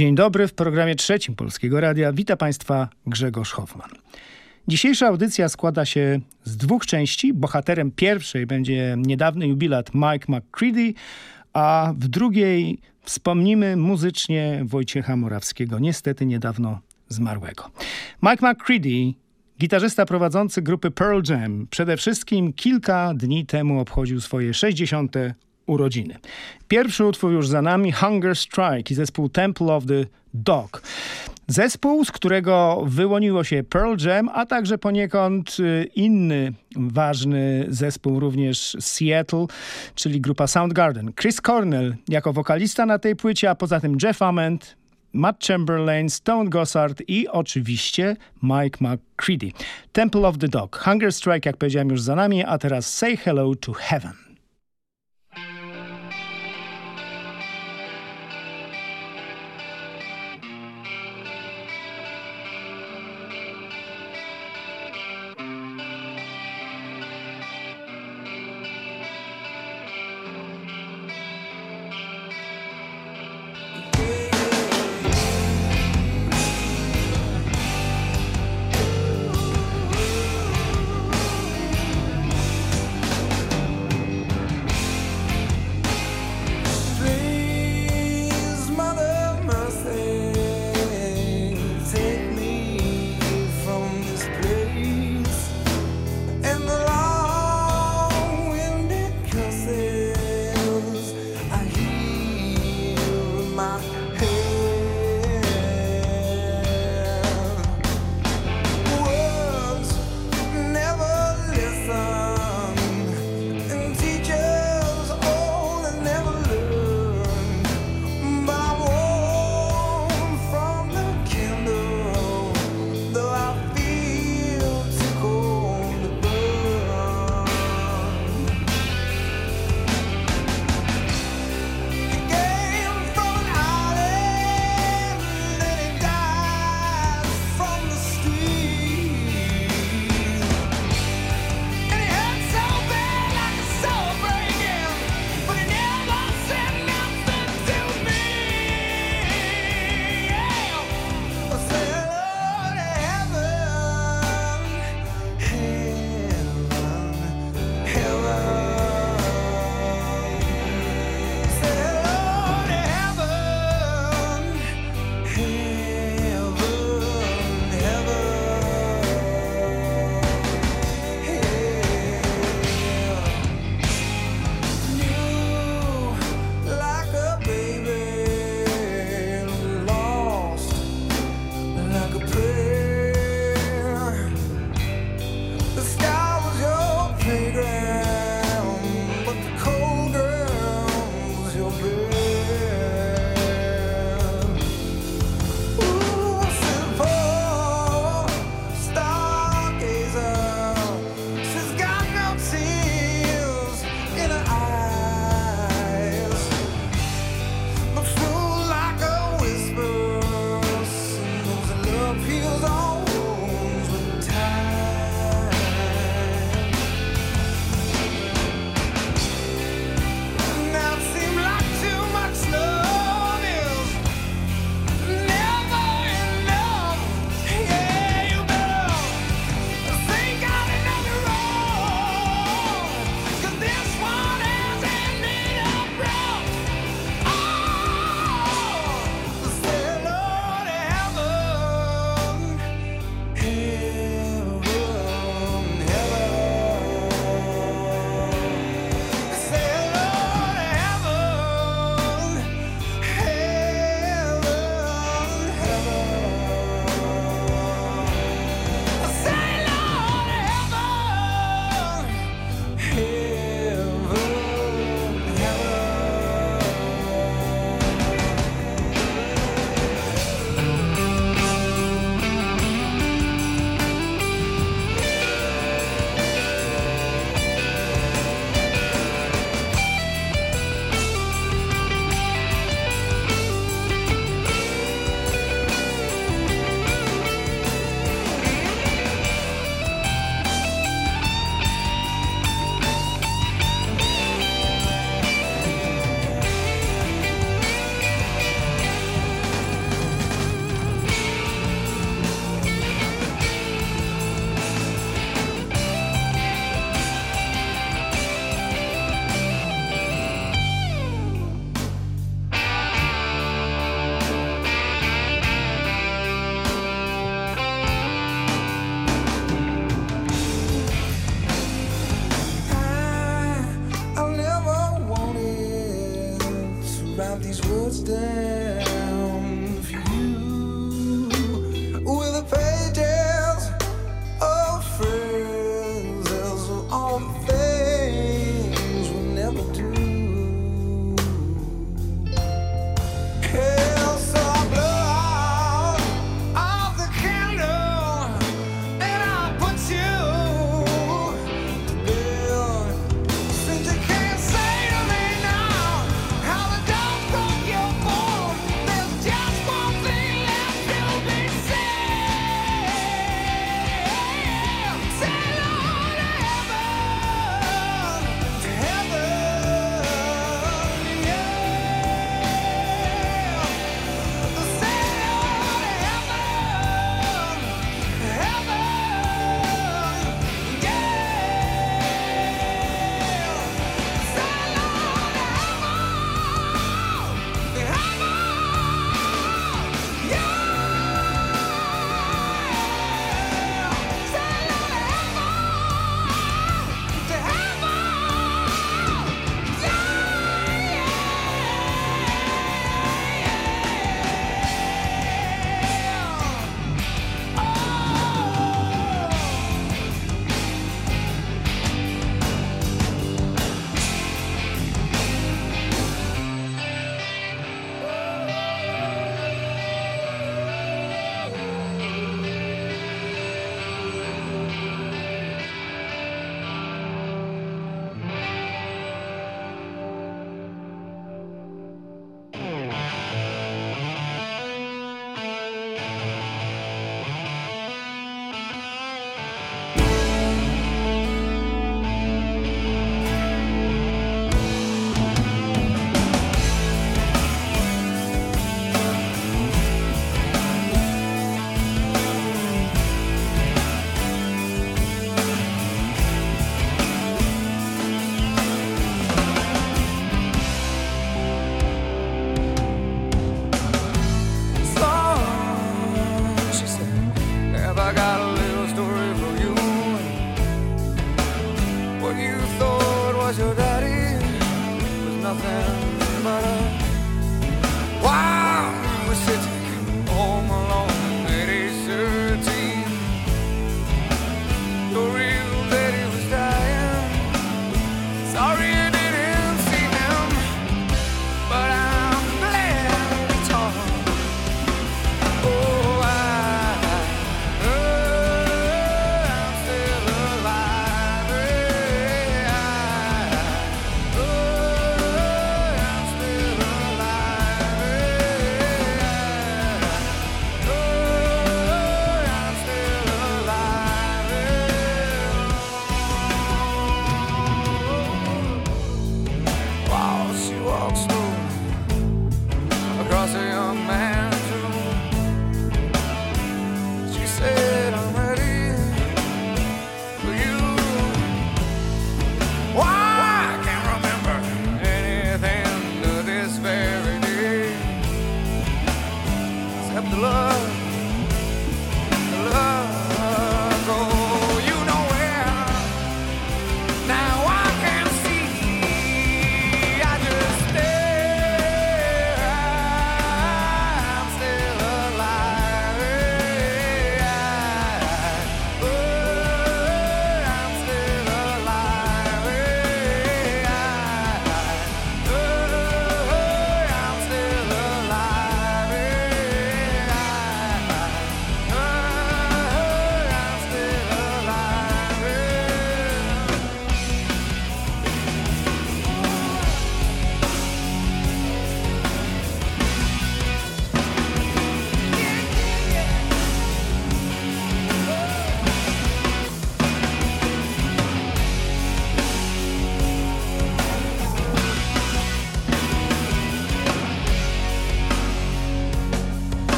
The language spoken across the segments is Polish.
Dzień dobry, w programie trzecim Polskiego Radia wita Państwa Grzegorz Hoffman. Dzisiejsza audycja składa się z dwóch części. Bohaterem pierwszej będzie niedawny jubilat Mike McCready, a w drugiej wspomnimy muzycznie Wojciecha Morawskiego, niestety niedawno zmarłego. Mike McCready, gitarzysta prowadzący grupy Pearl Jam, przede wszystkim kilka dni temu obchodził swoje 60 urodziny. Pierwszy utwór już za nami, Hunger Strike i zespół Temple of the Dog. Zespół, z którego wyłoniło się Pearl Jam, a także poniekąd y, inny ważny zespół również Seattle, czyli grupa Soundgarden. Chris Cornell jako wokalista na tej płycie, a poza tym Jeff Ament, Matt Chamberlain, Stone Gossard i oczywiście Mike McCready. Temple of the Dog. Hunger Strike, jak powiedziałem już za nami, a teraz Say Hello to Heaven.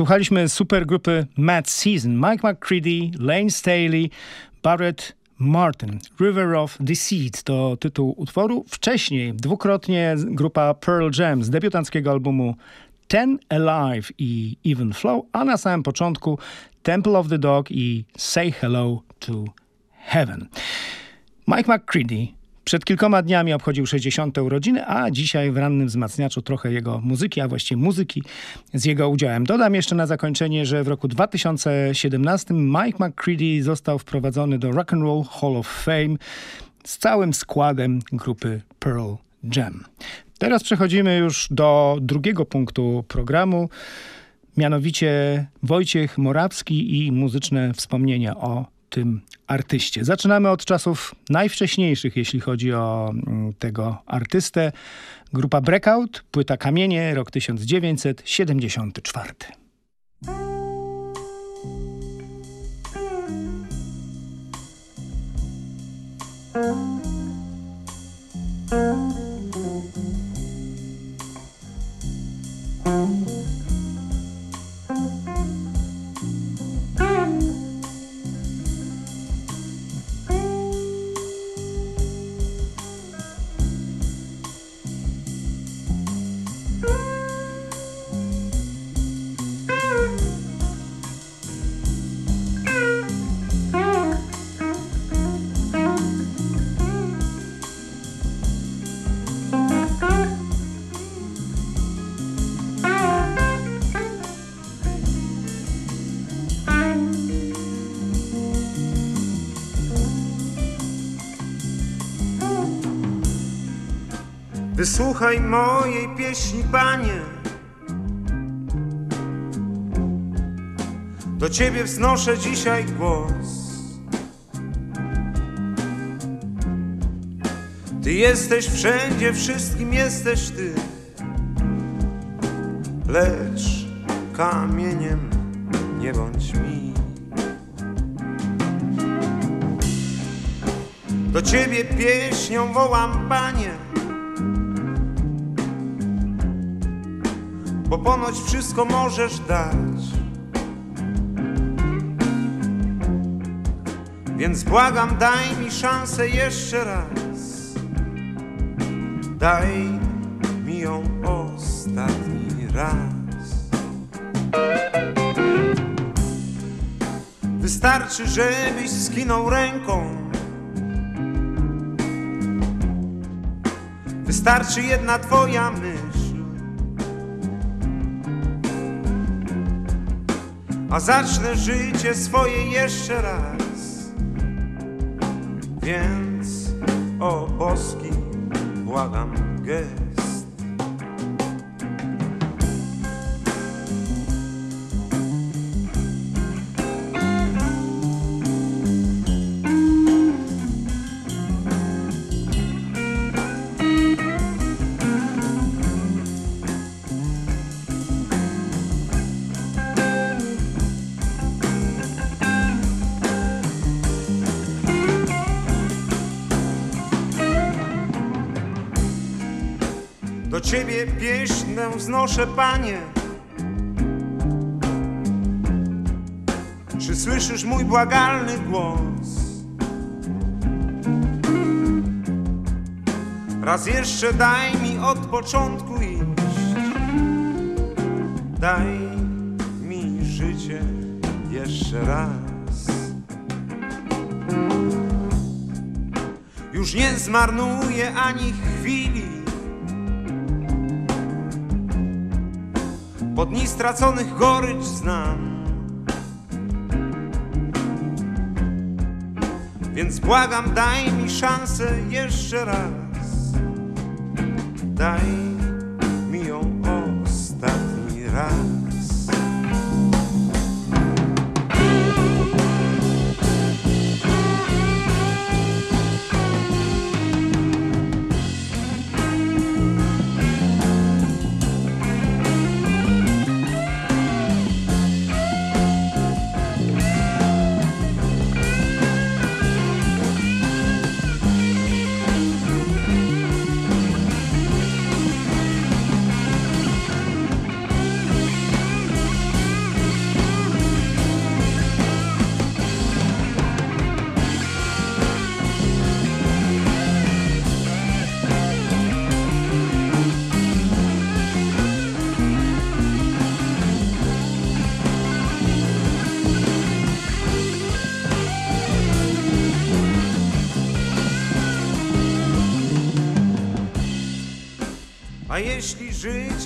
Słuchaliśmy supergrupy Mad Season, Mike McCready, Lane Staley, Barrett Martin. River of Deceit to tytuł utworu. Wcześniej dwukrotnie grupa Pearl Jam z debiutanckiego albumu Ten Alive i Even Flow, a na samym początku Temple of the Dog i Say Hello to Heaven. Mike McCready przed kilkoma dniami obchodził 60. urodziny, a dzisiaj w rannym wzmacniaczu trochę jego muzyki, a właściwie muzyki z jego udziałem. Dodam jeszcze na zakończenie, że w roku 2017 Mike McCready został wprowadzony do Rock and Roll Hall of Fame z całym składem grupy Pearl Jam. Teraz przechodzimy już do drugiego punktu programu, mianowicie Wojciech Morawski i muzyczne wspomnienia o tym artyście. Zaczynamy od czasów najwcześniejszych, jeśli chodzi o mm, tego artystę. Grupa Breakout, płyta Kamienie, rok 1974. Thank Wysłuchaj mojej pieśni, panie. Do ciebie wznoszę dzisiaj głos. Ty jesteś wszędzie, wszystkim jesteś ty. Lecz kamieniem nie bądź mi. Do ciebie pieśnią wołam, panie. Bo ponoć wszystko możesz dać. Więc błagam, daj mi szansę jeszcze raz. Daj mi ją ostatni raz. Wystarczy, żebyś skinął ręką. Wystarczy jedna twoja myśl. A zacznę życie swoje jeszcze raz. Więc o boski błagam gest. Pieśnę wznoszę, panie. Czy słyszysz mój błagalny głos? Raz jeszcze daj mi od początku iść. Daj mi życie jeszcze raz. Już nie zmarnuję ani chwili. Bo dni straconych gorycz znam. Więc błagam, daj mi szansę jeszcze raz. Daj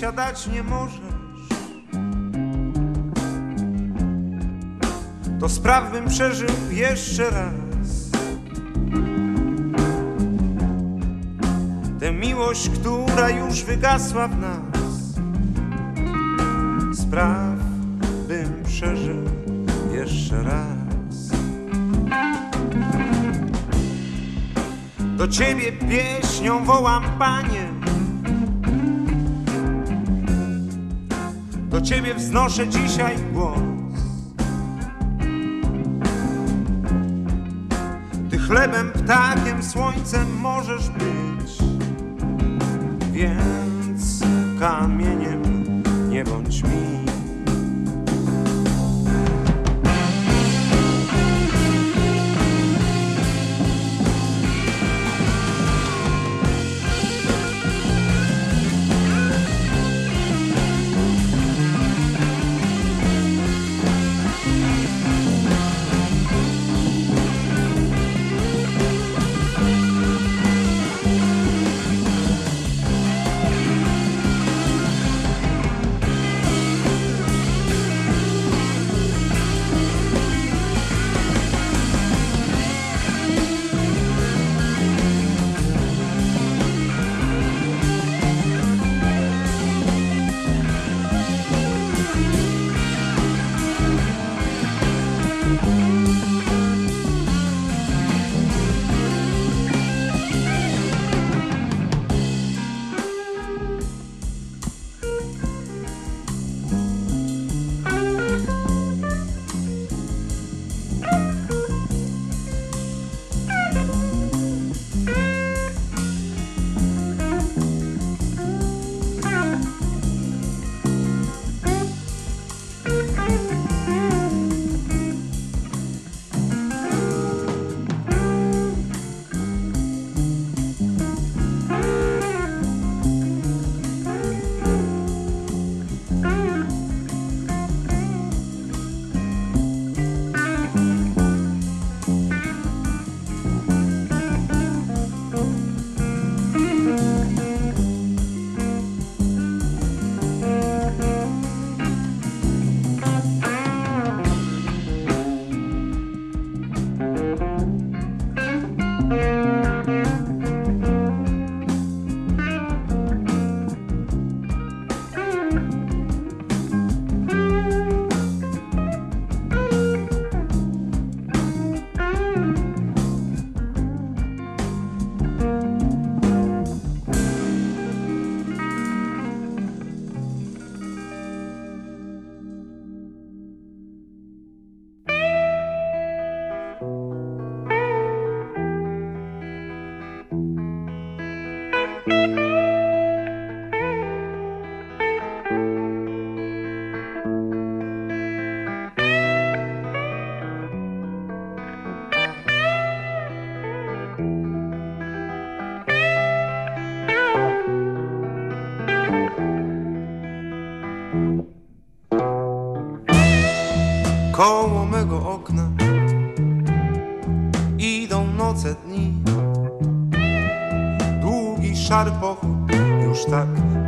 życia dać nie możesz, to spraw bym przeżył jeszcze raz. Tę miłość, która już wygasła w nas, spraw bym przeżył jeszcze raz. Do ciebie pieśnią wołam, panie. Ciebie wznoszę dzisiaj głos. Tych chlebem, ptakiem, słońcem możesz być. Więc kamieniem nie bądź mi.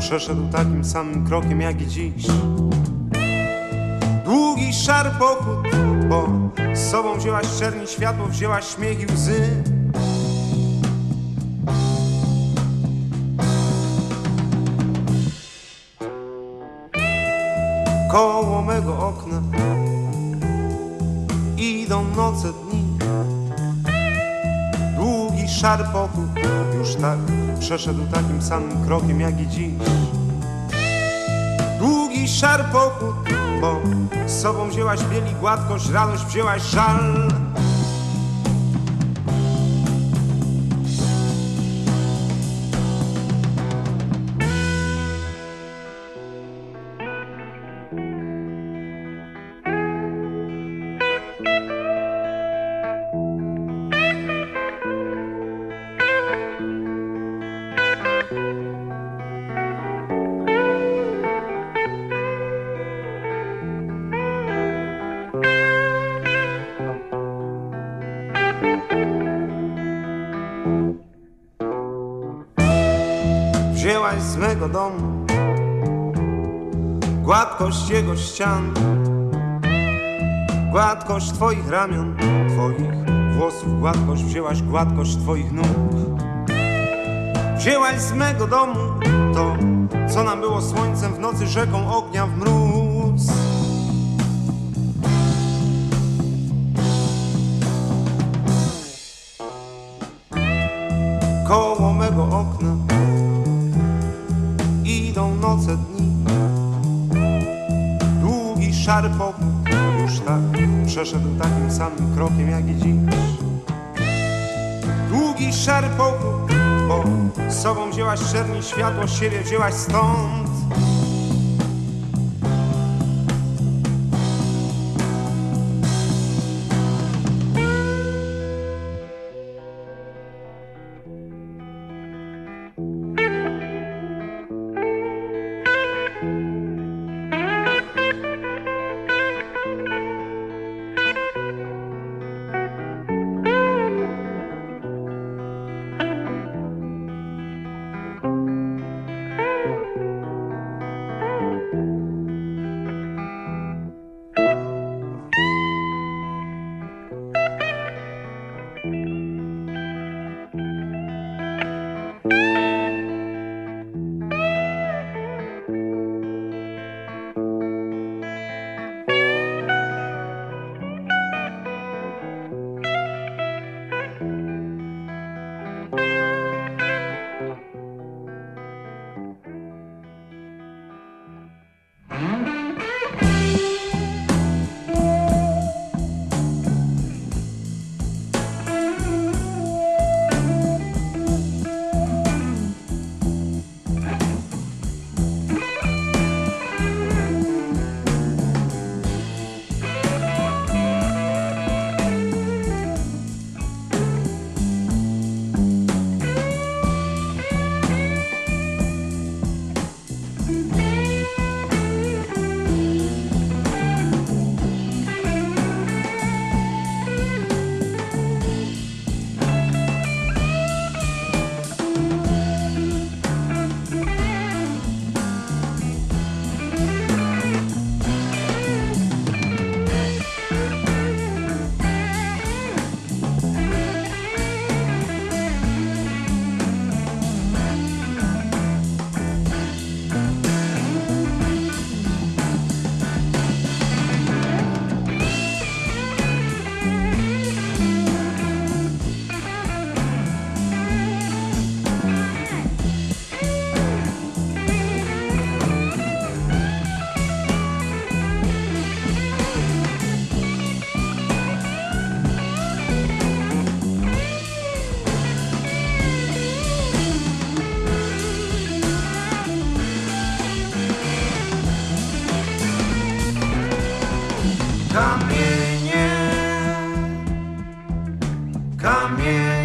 Przeszedł takim samym krokiem jak i dziś. Długi szary pochód, bo z sobą wzięłaś czerni światło, wzięłaś śmiech i łzy. Koło mego okna idą noce dni. Długi szary pochód już tak przeszedł takim samym krokiem jak i dziś. Długi szary pochód, bo z sobą wzięłaś bieli gładkość, radość wzięłaś żal. Mego domu gładkość jego ścian, gładkość twoich ramion, twoich włosów, gładkość wzięłaś gładkość twoich nóg. Wzięłaś z mego domu to, co nam było słońcem w nocy, rzeką ognia w mróz. bo z sobą wzięłaś czerni światło, siebie wzięłaś stąd. you.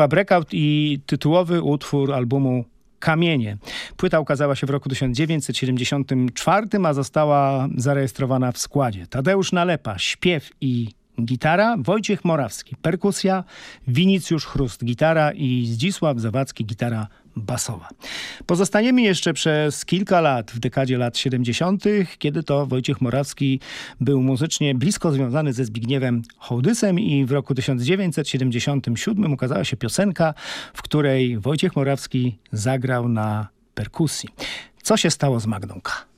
Grupa Breakout i tytułowy utwór albumu Kamienie. Płyta ukazała się w roku 1974, a została zarejestrowana w składzie Tadeusz Nalepa, śpiew i gitara, Wojciech Morawski, perkusja, Winicjusz Chrust, gitara i Zdzisław Zawadzki, gitara basowa. Pozostaniemy jeszcze przez kilka lat w dekadzie lat 70., kiedy to Wojciech Morawski był muzycznie blisko związany ze Zbigniewem Hołdysem i w roku 1977 ukazała się piosenka, w której Wojciech Morawski zagrał na perkusji. Co się stało z Magdą K?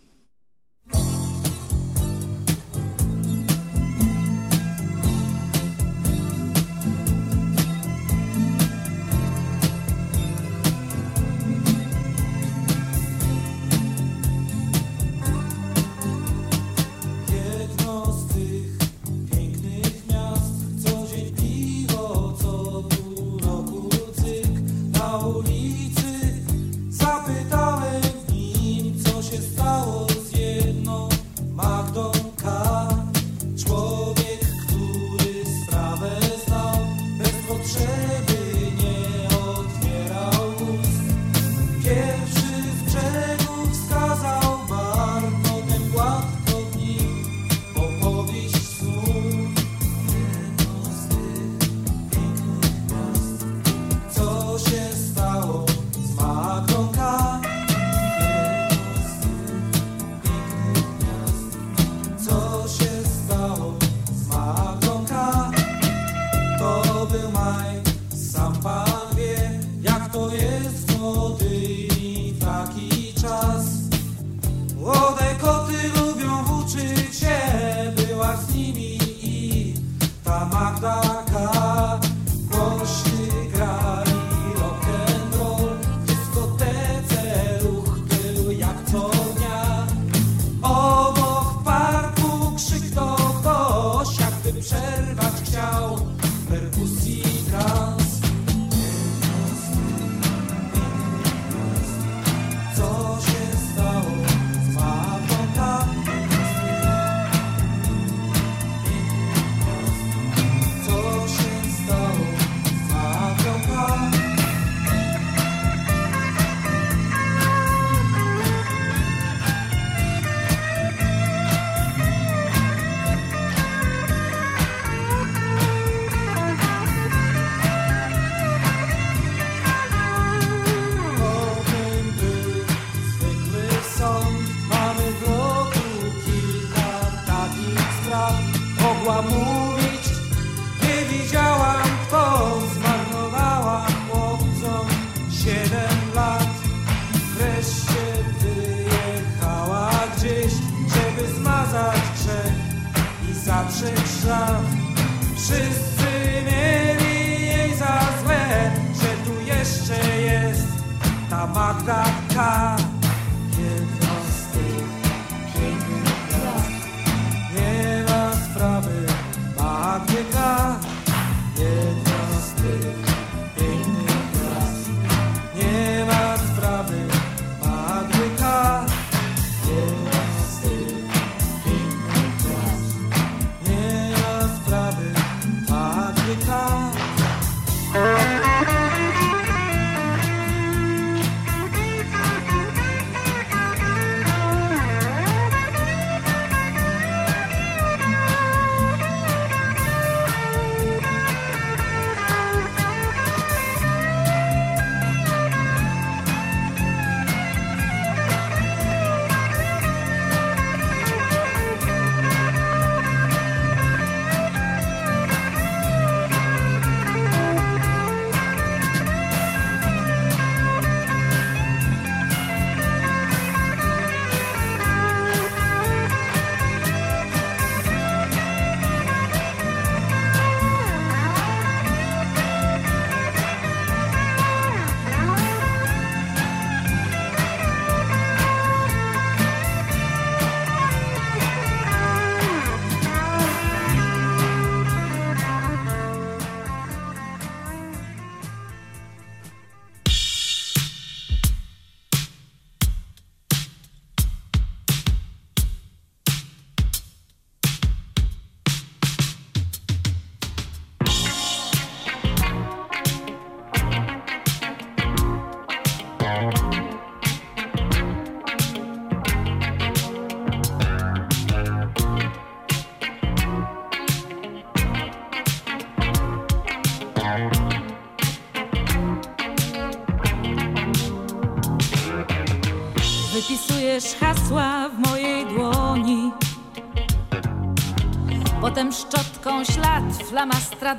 dla mastra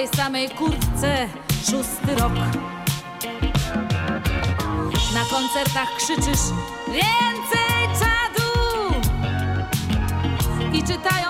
tej samej kurtce szósty rok. Na koncertach krzyczysz więcej czadu i czytają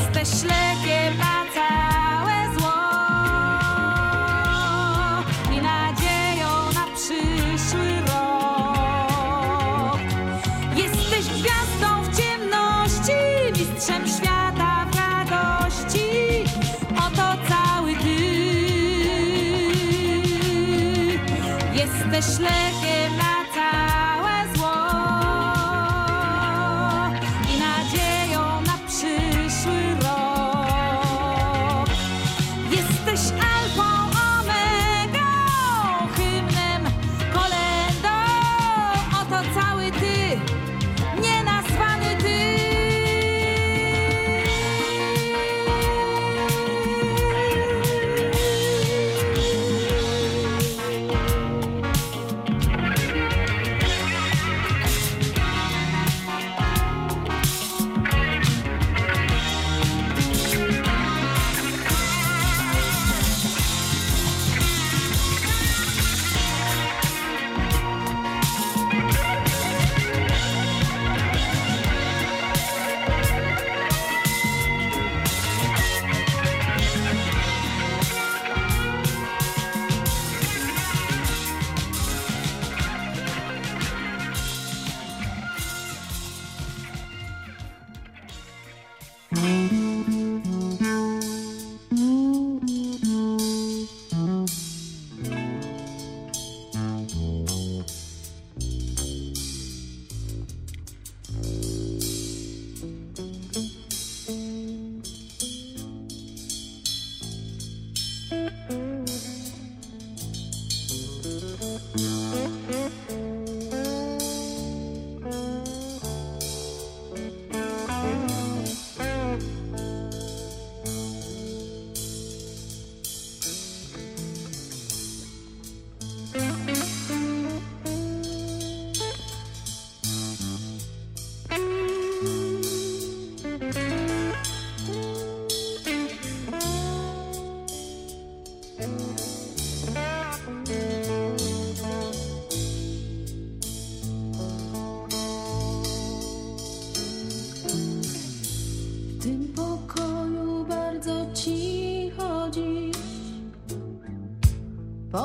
jesteś lekiem,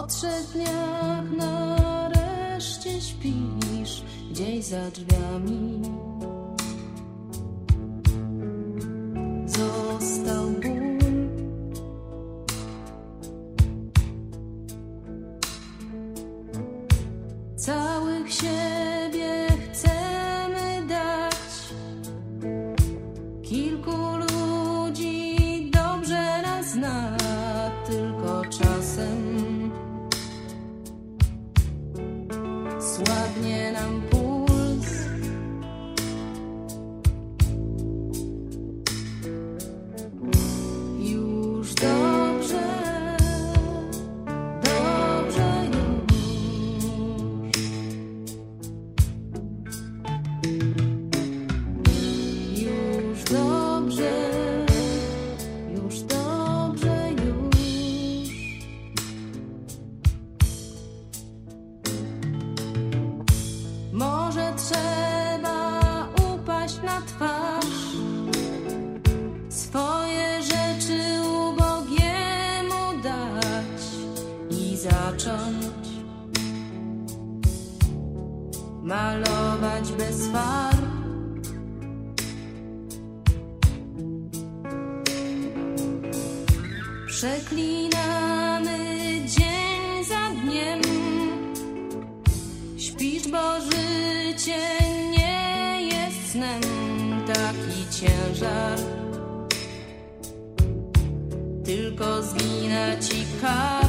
Trzech dniach nareszcie śpisz gdzieś za drzwiami. Malować bez farb. Przeklinamy dzień za dniem. Śpisz, bo życie nie jest snem. Taki ciężar tylko zgina ci kark.